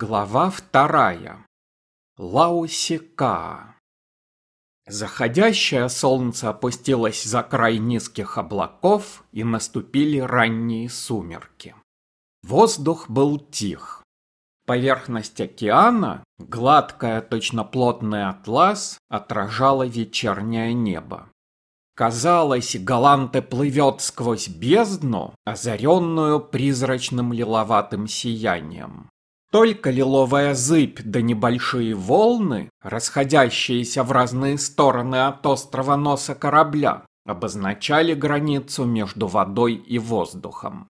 Глава вторая. Лаусика. Заходящее солнце опустилось за край низких облаков, и наступили ранние сумерки. Воздух был тих. Поверхность океана, гладкая, точно плотный атлас, отражала вечернее небо. Казалось, Галанте плывет сквозь бездну, озаренную призрачным лиловатым сиянием. Только лиловая зыбь да небольшие волны, расходящиеся в разные стороны от острова носа корабля, обозначали границу между водой и воздухом.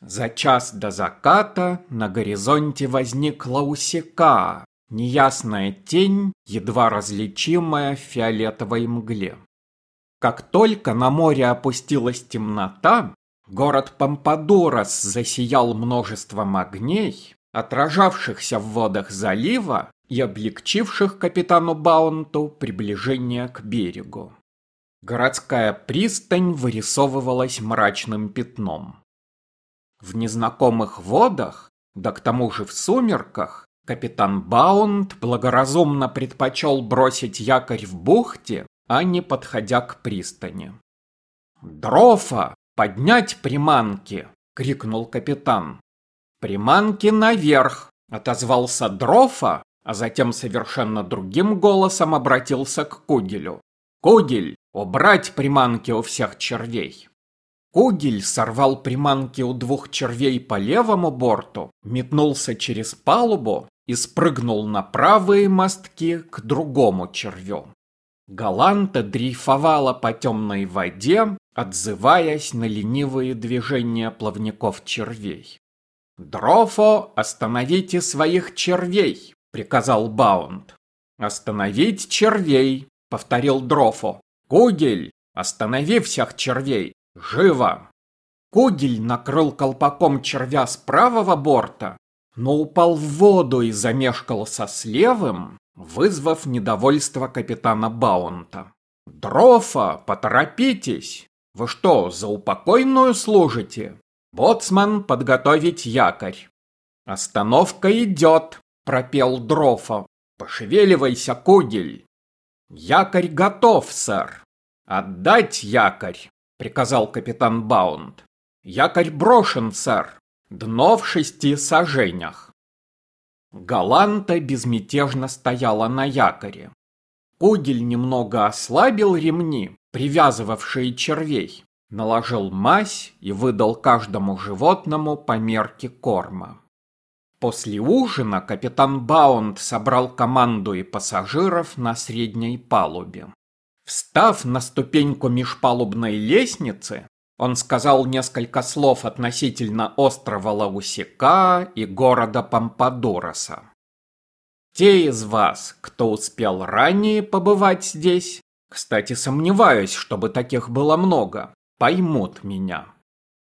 За час до заката на горизонте возникла усека, неясная тень, едва различимая в фиолетовой мгле. Как только на море опустилась темнота, город Пампадурас засиял множеством огней, отражавшихся в водах залива и облегчивших капитану Баунту приближение к берегу. Городская пристань вырисовывалась мрачным пятном. В незнакомых водах, да к тому же в сумерках, капитан Баунд благоразумно предпочел бросить якорь в бухте, а не подходя к пристани. «Дрофа! Поднять приманки!» — крикнул капитан. «Приманки наверх!» — отозвался Дрофа, а затем совершенно другим голосом обратился к Кугелю. «Кугель, убрать приманки у всех червей!» Кугель сорвал приманки у двух червей по левому борту, метнулся через палубу и спрыгнул на правые мостки к другому червю. Галанта дрейфовала по темной воде, отзываясь на ленивые движения плавников червей. «Дрофо, остановите своих червей!» — приказал Баунд. «Остановить червей!» — повторил Дрофо. «Кугель, останови всех червей! Живо!» Кугель накрыл колпаком червя с правого борта, но упал в воду и замешкался с левым, вызвав недовольство капитана Баунта. «Дрофа, поторопитесь! Вы что, за упокойную служите? «Боцман, подготовить якорь!» «Остановка идет!» — пропел Дрофа. «Пошевеливайся, кугель!» «Якорь готов, сэр!» «Отдать якорь!» — приказал капитан Баунд. «Якорь брошен, сэр! Дно в шести саженях!» Галанта безмятежно стояла на якоре. Кугель немного ослабил ремни, привязывавшие червей, наложил мазь и выдал каждому животному по мерке корма. После ужина капитан Баунд собрал команду и пассажиров на средней палубе. Встав на ступеньку межпалубной лестницы, он сказал несколько слов относительно острова Лаусика и города Пампадороса. Те из вас, кто успел ранее побывать здесь, кстати, сомневаюсь, чтобы таких было много, поймут меня.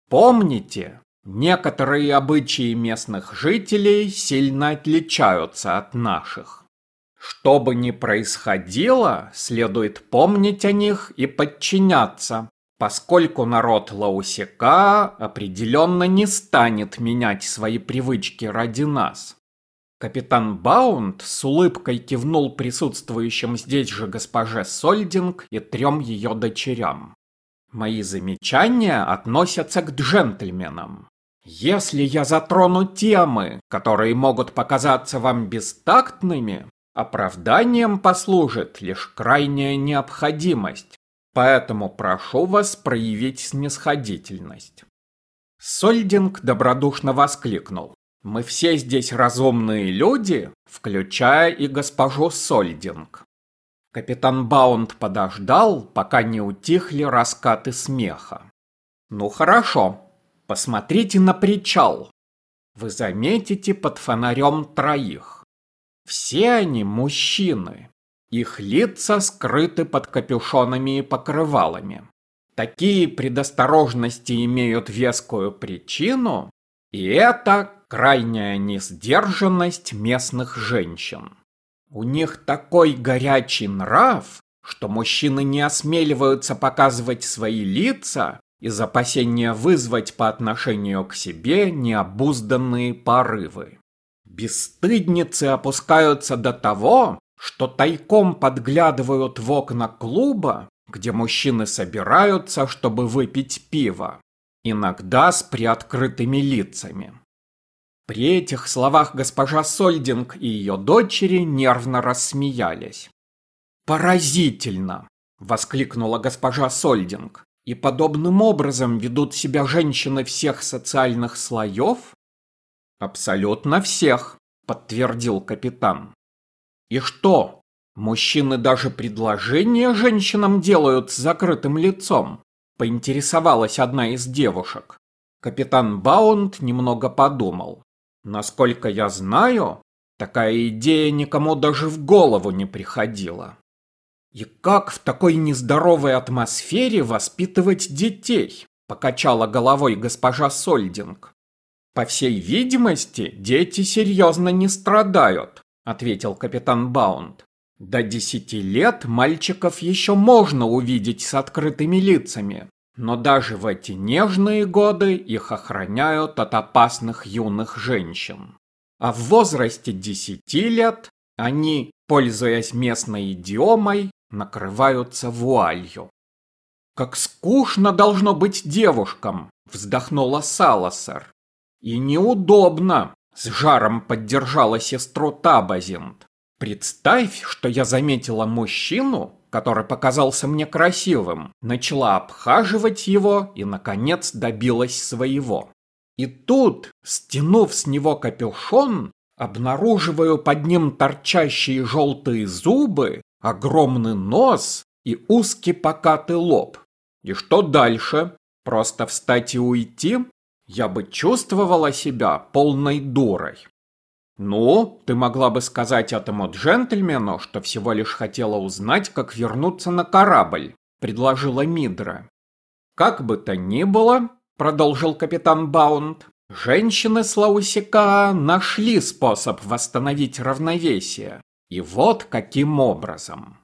Помните, некоторые обычаи местных жителей сильно отличаются от наших. Что бы ни происходило, следует помнить о них и подчиняться, поскольку народ Лаусика определенно не станет менять свои привычки ради нас. Капитан Баунд с улыбкой кивнул присутствующим здесь же госпоже Сольдинг и трем ее дочерям. Мои замечания относятся к джентльменам. Если я затрону темы, которые могут показаться вам бестактными, оправданием послужит лишь крайняя необходимость, поэтому прошу вас проявить снисходительность. Сольдинг добродушно воскликнул. Мы все здесь разумные люди, включая и госпожу Сольдинг. Капитан Баунд подождал, пока не утихли раскаты смеха. «Ну хорошо, посмотрите на причал. Вы заметите под фонарем троих. Все они мужчины. Их лица скрыты под капюшонами и покрывалами. Такие предосторожности имеют вескую причину, и это крайняя несдержанность местных женщин. У них такой горячий нрав, что мужчины не осмеливаются показывать свои лица из опасения вызвать по отношению к себе необузданные порывы. Бесстыдницы опускаются до того, что тайком подглядывают в окна клуба, где мужчины собираются, чтобы выпить пиво, иногда с приоткрытыми лицами. При этих словах госпожа Сольдинг и ее дочери нервно рассмеялись. «Поразительно!» – воскликнула госпожа Сольдинг. «И подобным образом ведут себя женщины всех социальных слоев?» «Абсолютно всех», – подтвердил капитан. «И что, мужчины даже предложения женщинам делают с закрытым лицом?» – поинтересовалась одна из девушек. Капитан Баунд немного подумал. Насколько я знаю, такая идея никому даже в голову не приходила. И как в такой нездоровой атмосфере воспитывать детей? Покачала головой госпожа Сольдинг. По всей видимости, дети серьезно не страдают, ответил капитан Баунд. До десяти лет мальчиков еще можно увидеть с открытыми лицами, но даже в эти нежные годы их охраняют от опасных юных женщин. А в возрасте 10 лет они, пользуясь местной идиомой, накрываются вуалью. «Как скучно должно быть девушкам!» – вздохнула Саласар. «И неудобно!» – с жаром поддержала сестру Табазинт. «Представь, что я заметила мужчину, который показался мне красивым, начала обхаживать его и, наконец, добилась своего. И тут, стянув с него капюшон, обнаруживаю под ним торчащие желтые зубы, огромный нос и узкий покатый лоб. И что дальше? Просто встать и уйти? Я бы чувствовала себя полной дурой. «Ну, ты могла бы сказать этому джентльмену, что всего лишь хотела узнать, как вернуться на корабль», — предложила Мидра. «Как бы то ни было», — продолжил капитан Баунд, «женщины Слаусика нашли способ восстановить равновесие. И вот каким образом.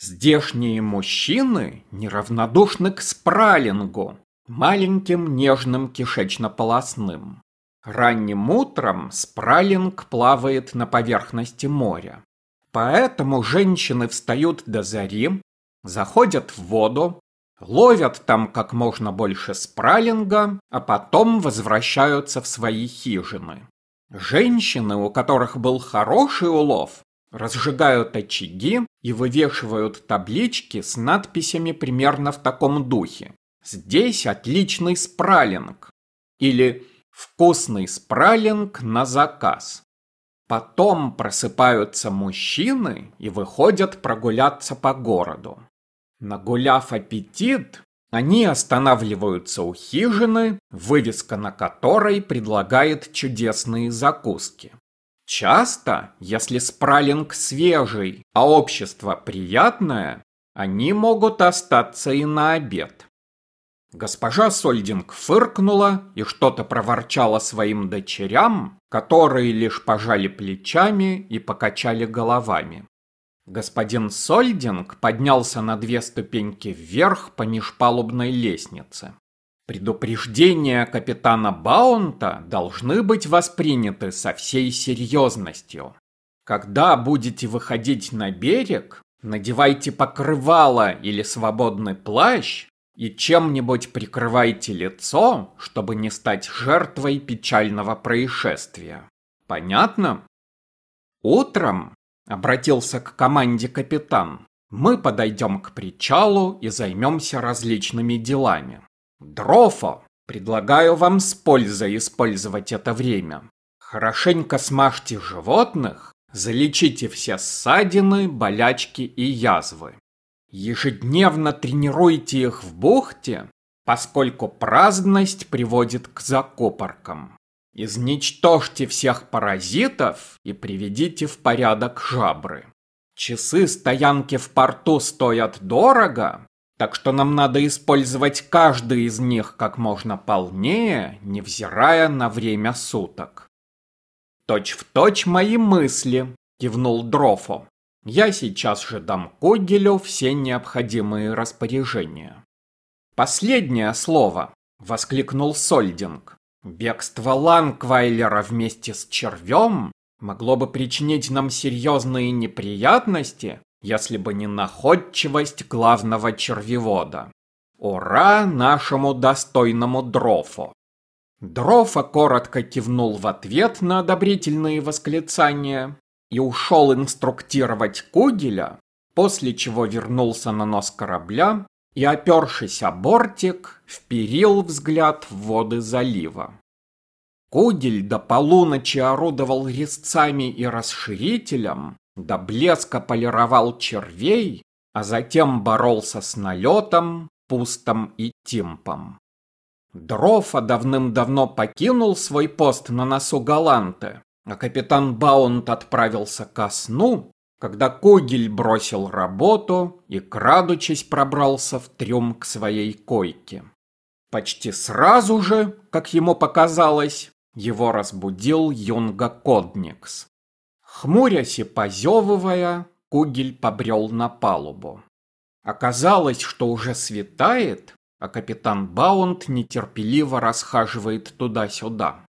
Здешние мужчины неравнодушны к спралингу, маленьким нежным кишечно-полосным. Ранним утром спралинг плавает на поверхности моря. Поэтому женщины встают до зари, заходят в воду, ловят там как можно больше спралинга, а потом возвращаются в свои хижины. Женщины, у которых был хороший улов, разжигают очаги и вывешивают таблички с надписями примерно в таком духе. Здесь отличный спралинг. Или Вкусный спралинг на заказ. Потом просыпаются мужчины и выходят прогуляться по городу. Нагуляв аппетит, они останавливаются у хижины, вывеска на которой предлагает чудесные закуски. Часто, если спралинг свежий, а общество приятное, они могут остаться и на обед. Госпожа Сольдинг фыркнула и что-то проворчала своим дочерям, которые лишь пожали плечами и покачали головами. Господин Сольдинг поднялся на две ступеньки вверх по межпалубной лестнице. Предупреждения капитана Баунта должны быть восприняты со всей серьезностью. Когда будете выходить на берег, надевайте покрывало или свободный плащ и чем-нибудь прикрывайте лицо, чтобы не стать жертвой печального происшествия. Понятно? Утром, обратился к команде капитан, мы подойдем к причалу и займемся различными делами. Дрофо, предлагаю вам с пользой использовать это время. Хорошенько смажьте животных, залечите все ссадины, болячки и язвы. Ежедневно тренируйте их в бухте, поскольку праздность приводит к закопоркам. Изничтожьте всех паразитов и приведите в порядок жабры. Часы стоянки в порту стоят дорого, так что нам надо использовать каждый из них как можно полнее, невзирая на время суток. Точь в точь мои мысли, кивнул Дрофо. Я сейчас же дам Когелю все необходимые распоряжения. Последнее слово, воскликнул Сольдинг. Бегство Ланквайлера вместе с червем могло бы причинить нам серьезные неприятности, если бы не находчивость главного червевода. Ура нашему достойному Дрофу! Дрофа коротко кивнул в ответ на одобрительные восклицания и ушел инструктировать Кугеля, после чего вернулся на нос корабля и, опершись о бортик, вперил взгляд в воды залива. Кугель до полуночи орудовал резцами и расширителем, до блеска полировал червей, а затем боролся с налетом, пустом и тимпом. Дрофа давным-давно покинул свой пост на носу Галанты, а капитан Баунд отправился ко сну, когда Кугель бросил работу и, крадучись, пробрался в трюм к своей койке. Почти сразу же, как ему показалось, его разбудил Юнга Кодникс. Хмурясь и позевывая, Кугель побрел на палубу. Оказалось, что уже светает, а капитан Баунд нетерпеливо расхаживает туда-сюда.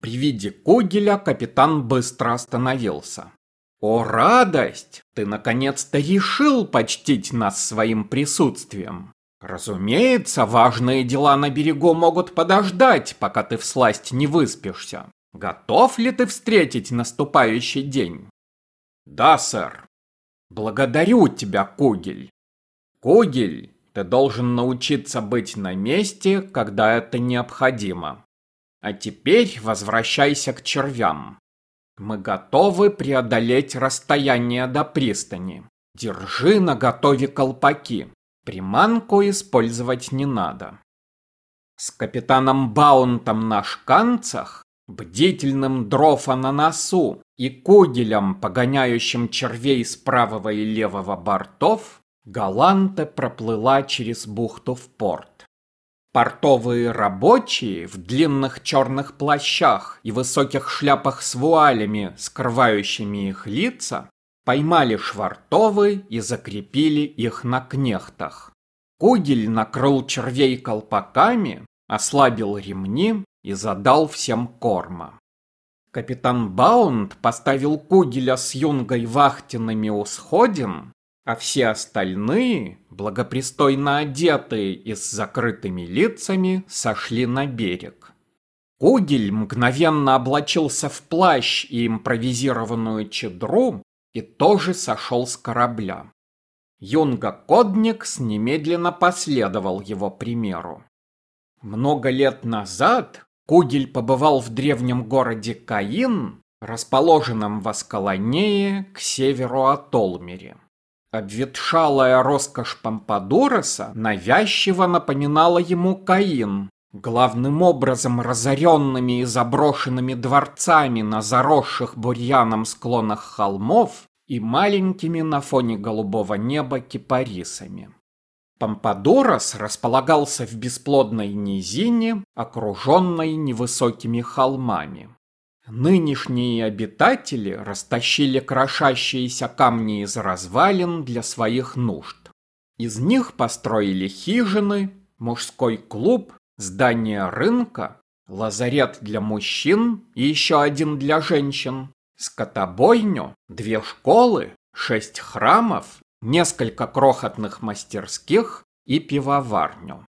При виде Кугеля капитан быстро остановился. «О, радость! Ты наконец-то решил почтить нас своим присутствием. Разумеется, важные дела на берегу могут подождать, пока ты всласть не выспишься. Готов ли ты встретить наступающий день?» «Да, сэр». «Благодарю тебя, Кугель». «Кугель, ты должен научиться быть на месте, когда это необходимо. А теперь возвращайся к червям. Мы готовы преодолеть расстояние до пристани. Держи на готове колпаки. Приманку использовать не надо. С капитаном Баунтом на шканцах, бдительным дрофа на носу и кугелем, погоняющим червей с правого и левого бортов, Галанта проплыла через бухту в порт. Портовые рабочие в длинных черных плащах и высоких шляпах с вуалями, скрывающими их лица, поймали швартовы и закрепили их на кнехтах. Кугель накрыл червей колпаками, ослабил ремни и задал всем корма. Капитан Баунд поставил Кугеля с юнгой вахтенными у сходин а все остальные, благопристойно одетые и с закрытыми лицами, сошли на берег. Кугель мгновенно облачился в плащ и импровизированную чедру и тоже сошел с корабля. Юнга Кодникс немедленно последовал его примеру. Много лет назад Кугель побывал в древнем городе Каин, расположенном в Аскалонее к северу от Олмери. Обветшалая роскошь Пампадуроса навязчиво напоминала ему Каин, главным образом разоренными и заброшенными дворцами на заросших бурьяном склонах холмов и маленькими на фоне голубого неба кипарисами. Пампадурос располагался в бесплодной низине, окруженной невысокими холмами. Нынешние обитатели растащили крошащиеся камни из развалин для своих нужд. Из них построили хижины, мужской клуб, здание рынка, лазарет для мужчин и еще один для женщин, скотобойню, две школы, шесть храмов, несколько крохотных мастерских и пивоварню.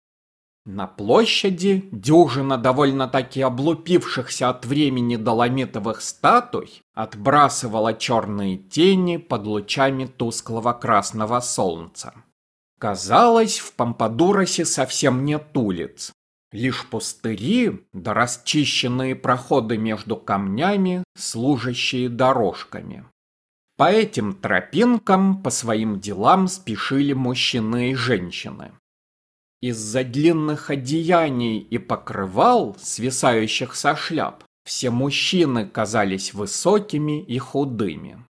На площади дюжина довольно-таки облупившихся от времени доломитовых статуй отбрасывала черные тени под лучами тусклого красного солнца. Казалось, в Помпадуросе совсем нет улиц. Лишь пустыри да расчищенные проходы между камнями, служащие дорожками. По этим тропинкам по своим делам спешили мужчины и женщины. Из-за длинных одеяний и покрывал, свисающих со шляп, все мужчины казались высокими и худыми.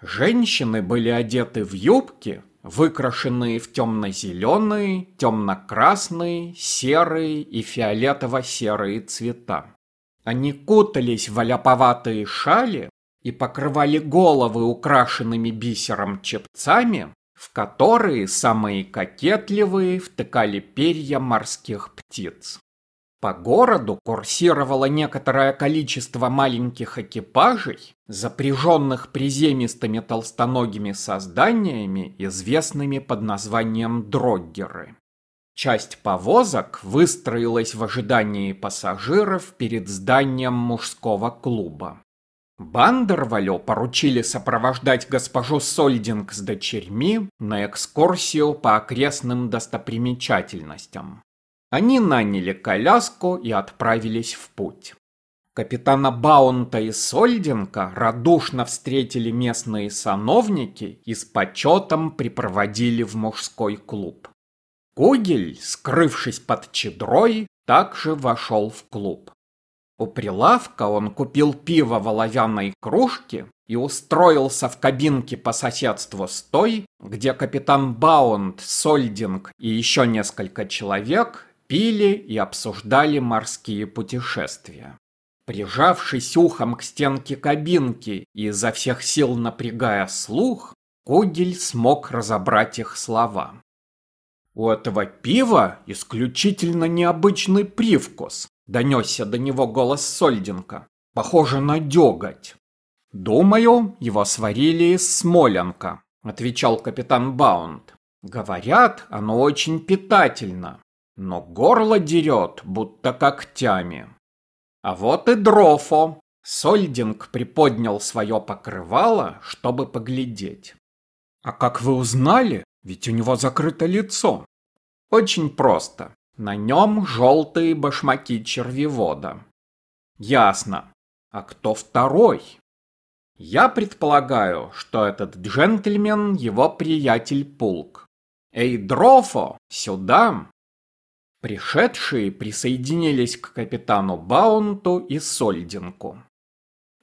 Женщины были одеты в юбки, выкрашенные в темно-зеленые, темно-красные, серые и фиолетово-серые цвета. Они кутались в оляповатые шали и покрывали головы украшенными бисером чепцами, в которые самые кокетливые втыкали перья морских птиц. По городу курсировало некоторое количество маленьких экипажей, запряженных приземистыми толстоногими созданиями, известными под названием дроггеры. Часть повозок выстроилась в ожидании пассажиров перед зданием мужского клуба. Бандервалю поручили сопровождать госпожу Сольдинг с дочерьми на экскурсию по окрестным достопримечательностям. Они наняли коляску и отправились в путь. Капитана Баунта и Сольдинга радушно встретили местные сановники и с почетом припроводили в мужской клуб. Кугель, скрывшись под чедрой, также вошел в клуб. У прилавка он купил пиво в оловянной кружке и устроился в кабинке по соседству с той, где капитан Баунд, Сольдинг и еще несколько человек пили и обсуждали морские путешествия. Прижавшись ухом к стенке кабинки и изо всех сил напрягая слух, Кугель смог разобрать их слова. «У этого пива исключительно необычный привкус», — донесся до него голос Сольдинка. «Похоже на деготь». «Думаю, его сварили из смоленка», — отвечал капитан Баунд. «Говорят, оно очень питательно но горло дерет, будто когтями. А вот и Дрофо. Сольдинг приподнял свое покрывало, чтобы поглядеть. А как вы узнали? Ведь у него закрыто лицо. Очень просто. На нем желтые башмаки червевода. Ясно. А кто второй? Я предполагаю, что этот джентльмен его приятель Пулк. Эй, Дрофо, сюда! Пришедшие присоединились к капитану Баунту и Сольдинку.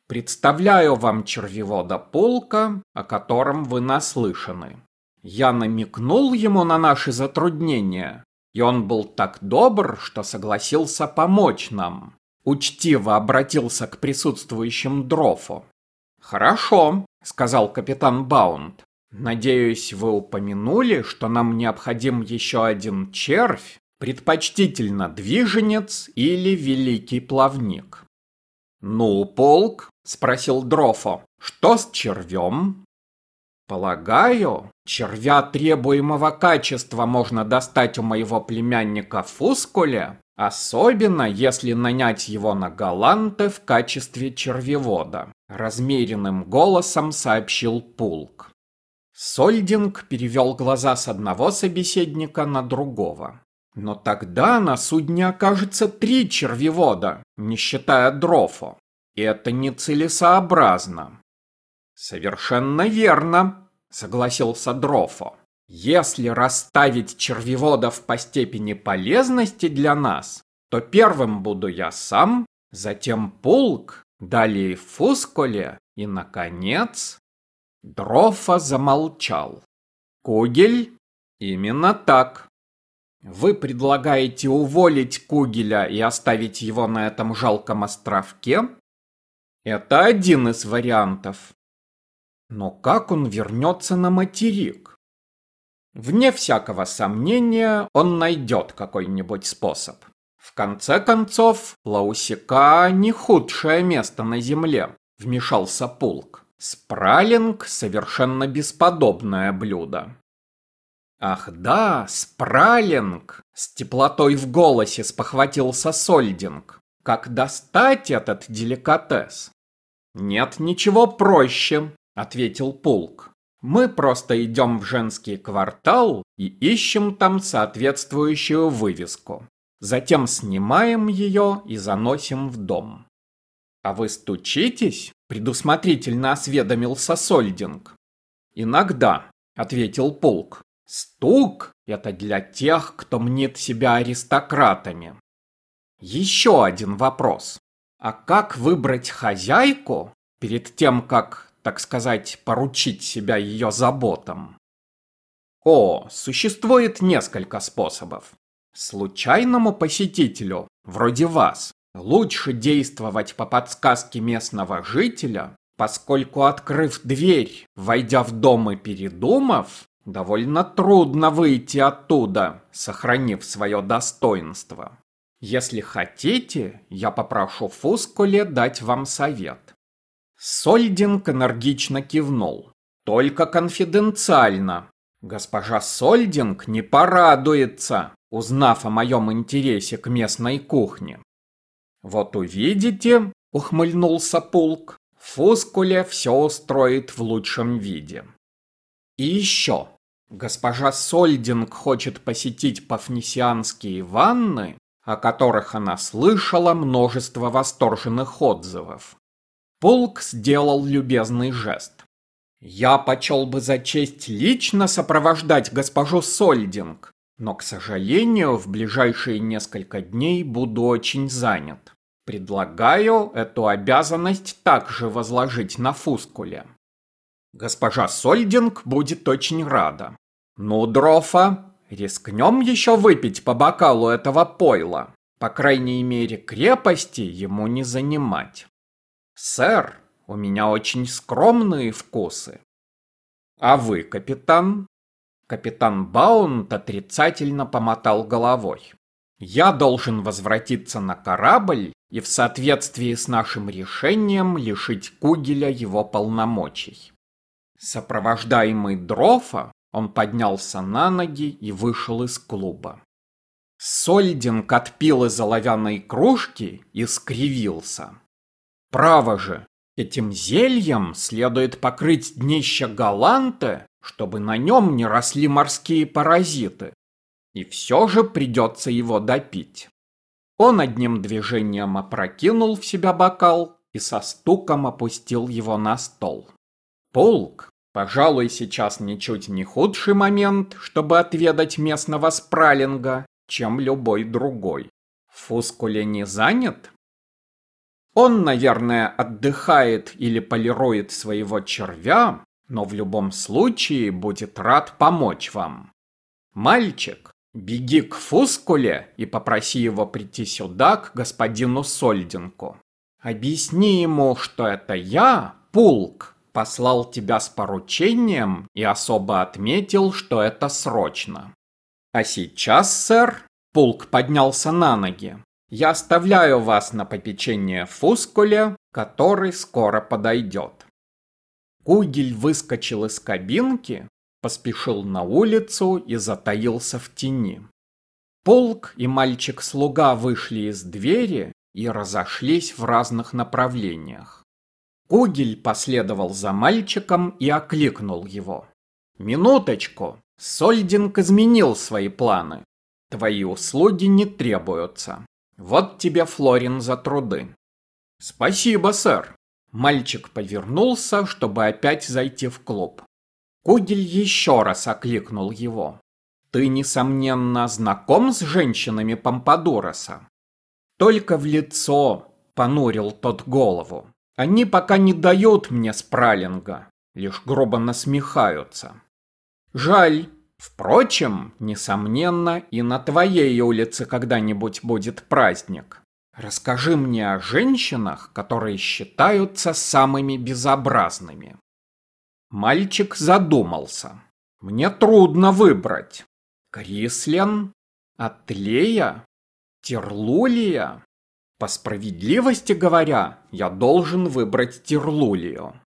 Представляю вам червевода полка, о котором вы наслышаны. Я намекнул ему на наши затруднения, и он был так добр, что согласился помочь нам. Учтиво обратился к присутствующим Дрофу. «Хорошо», — сказал капитан Баунд. «Надеюсь, вы упомянули, что нам необходим еще один червь, Предпочтительно движенец или великий плавник. «Ну, полк?» – спросил Дрофо. «Что с червем?» «Полагаю, червя требуемого качества можно достать у моего племянника Фускуле, особенно если нанять его на галанты в качестве червевода», – размеренным голосом сообщил Пулк. Сольдинг перевел глаза с одного собеседника на другого. Но тогда на судне окажется три червевода, не считая Дрофо. И это нецелесообразно. Совершенно верно, согласился Дрофо. Если расставить червеводов по степени полезности для нас, то первым буду я сам, затем Пулк, далее Фусколе и, наконец... Дрофа замолчал. Кугель? Именно так. Вы предлагаете уволить Кугеля и оставить его на этом жалком островке? Это один из вариантов. Но как он вернется на материк? Вне всякого сомнения, он найдет какой-нибудь способ. В конце концов, Лаусика не худшее место на земле, вмешался Пулк. Спралинг – совершенно бесподобное блюдо. Ах да, спралинг! С теплотой в голосе спохватился Сольдинг. Как достать этот деликатес? Нет ничего проще, ответил Пулк. Мы просто идем в женский квартал и ищем там соответствующую вывеску. Затем снимаем ее и заносим в дом. А вы стучитесь? Предусмотрительно осведомился Сольдинг. Иногда, ответил Пулк. Стук – это для тех, кто мнит себя аристократами. Еще один вопрос. А как выбрать хозяйку перед тем, как, так сказать, поручить себя ее заботам? О, существует несколько способов. Случайному посетителю, вроде вас, лучше действовать по подсказке местного жителя, поскольку, открыв дверь, войдя в дом и передумав, Довольно трудно выйти оттуда, сохранив свое достоинство. Если хотите, я попрошу Фускуле дать вам совет. Сольдинг энергично кивнул. Только конфиденциально. Госпожа Сольдинг не порадуется, узнав о моем интересе к местной кухне. Вот увидите, ухмыльнулся Пулк, Фускуле все устроит в лучшем виде. И еще. Госпожа Сольдинг хочет посетить пафнисианские ванны, о которых она слышала множество восторженных отзывов. Полк сделал любезный жест. «Я почел бы за честь лично сопровождать госпожу Сольдинг, но, к сожалению, в ближайшие несколько дней буду очень занят. Предлагаю эту обязанность также возложить на Фускуле. Госпожа Сольдинг будет очень рада. Ну, Дрофа, рискнем еще выпить по бокалу этого пойла. По крайней мере, крепости ему не занимать. Сэр, у меня очень скромные вкусы. А вы, капитан? Капитан Баунт отрицательно помотал головой. Я должен возвратиться на корабль и в соответствии с нашим решением лишить Кугеля его полномочий. Сопровождаемый Дрофа, он поднялся на ноги и вышел из клуба. Сольдинг отпил из оловянной кружки и скривился. Право же, этим зельем следует покрыть днище галанта, чтобы на нем не росли морские паразиты. И все же придется его допить. Он одним движением опрокинул в себя бокал и со стуком опустил его на стол. Полк, пожалуй, сейчас ничуть не худший момент, чтобы отведать местного спралинга, чем любой другой. Фускуле не занят? Он, наверное, отдыхает или полирует своего червя, но в любом случае будет рад помочь вам. Мальчик, Беги к Фускуле и попроси его прийти сюда, к господину Сольдинку. Объясни ему, что это я, Пулк, послал тебя с поручением и особо отметил, что это срочно. А сейчас, сэр, Пулк поднялся на ноги. Я оставляю вас на попечение Фускуле, который скоро подойдет. Кугель выскочил из кабинки, поспешил на улицу и затаился в тени. Полк и мальчик-слуга вышли из двери и разошлись в разных направлениях. Кугель последовал за мальчиком и окликнул его. «Минуточку! Сольдинг изменил свои планы. Твои услуги не требуются. Вот тебе, Флорин, за труды». «Спасибо, сэр!» Мальчик повернулся, чтобы опять зайти в клуб. Кугель еще раз окликнул его. «Ты, несомненно, знаком с женщинами Помпадуроса?» «Только в лицо», — понурил тот голову. «Они пока не дают мне спралинга, лишь грубо насмехаются. Жаль. Впрочем, несомненно, и на твоей улице когда-нибудь будет праздник. Расскажи мне о женщинах, которые считаются самыми безобразными». Мальчик задумался. Мне трудно выбрать. Крислен? Атлея? Терлулия? По справедливости говоря, я должен выбрать Терлулию.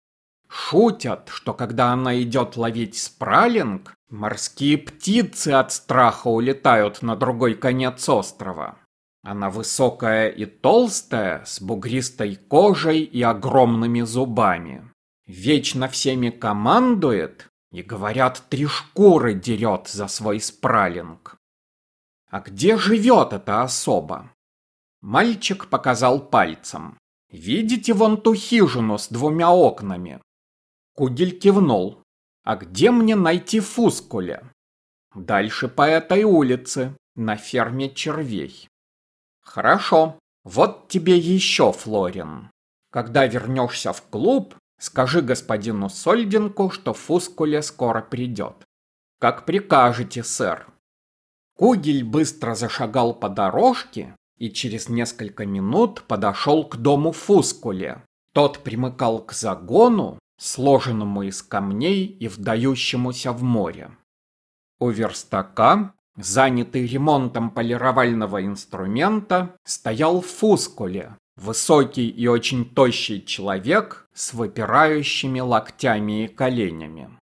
Шутят, что когда она идет ловить спралинг, морские птицы от страха улетают на другой конец острова. Она высокая и толстая, с бугристой кожей и огромными зубами вечно всеми командует и, говорят, три шкуры дерет за свой спралинг. А где живет эта особа? Мальчик показал пальцем. Видите вон ту хижину с двумя окнами? Кугель кивнул. А где мне найти Фускуля? Дальше по этой улице, на ферме червей. Хорошо, вот тебе еще, Флорин. Когда вернешься в клуб, Скажи господину Сольдинку, что Фускуле скоро придет. Как прикажете, сэр. Кугель быстро зашагал по дорожке и через несколько минут подошел к дому Фускуле. Тот примыкал к загону, сложенному из камней и вдающемуся в море. У верстака занятый ремонтом полировального инструмента, стоял в фускуле, высокий и очень тощий человек с выпирающими локтями и коленями.